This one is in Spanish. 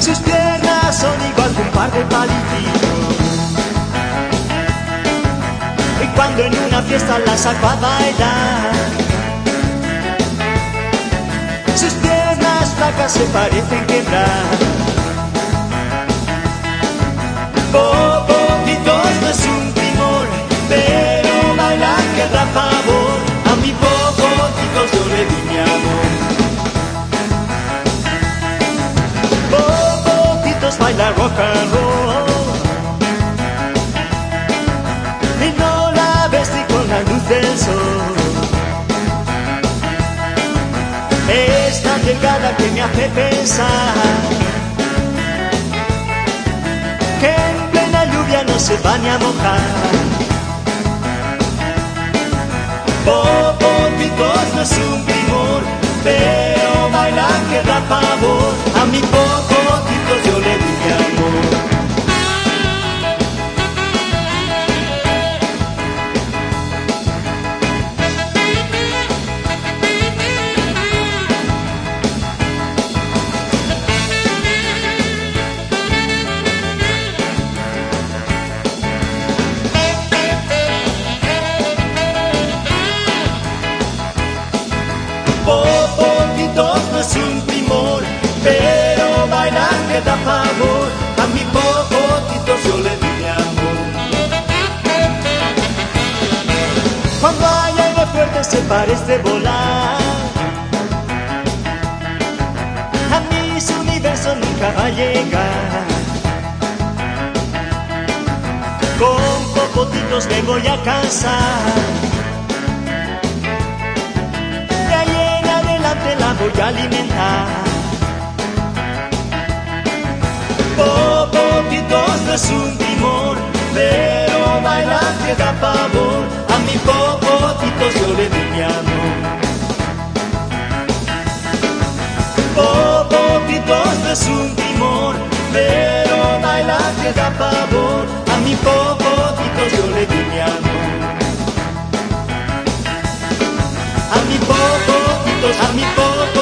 Sus piernas son igual que un par de palititos. Y cuando en una fiesta la saco a bailar, sus piernas flacas se parecen quebrar. Del sol. Es tan delgada que me hace pensar que en plena lluvia no se va ni a mojar. Popotitos no es un pero bailar que da favor. A mi Popotitos yo le di mi amor. Cuando hay aire fuerte se parece volar. A mí su universo nunca va a llegar. Con Popotitos me voy a casar. De ahí en adelante la voy a alimentar. Amor. Popotitos no es un timón, pero baila que da pavor. A mi mi amor. A mi Popotitos, a mi Popotitos.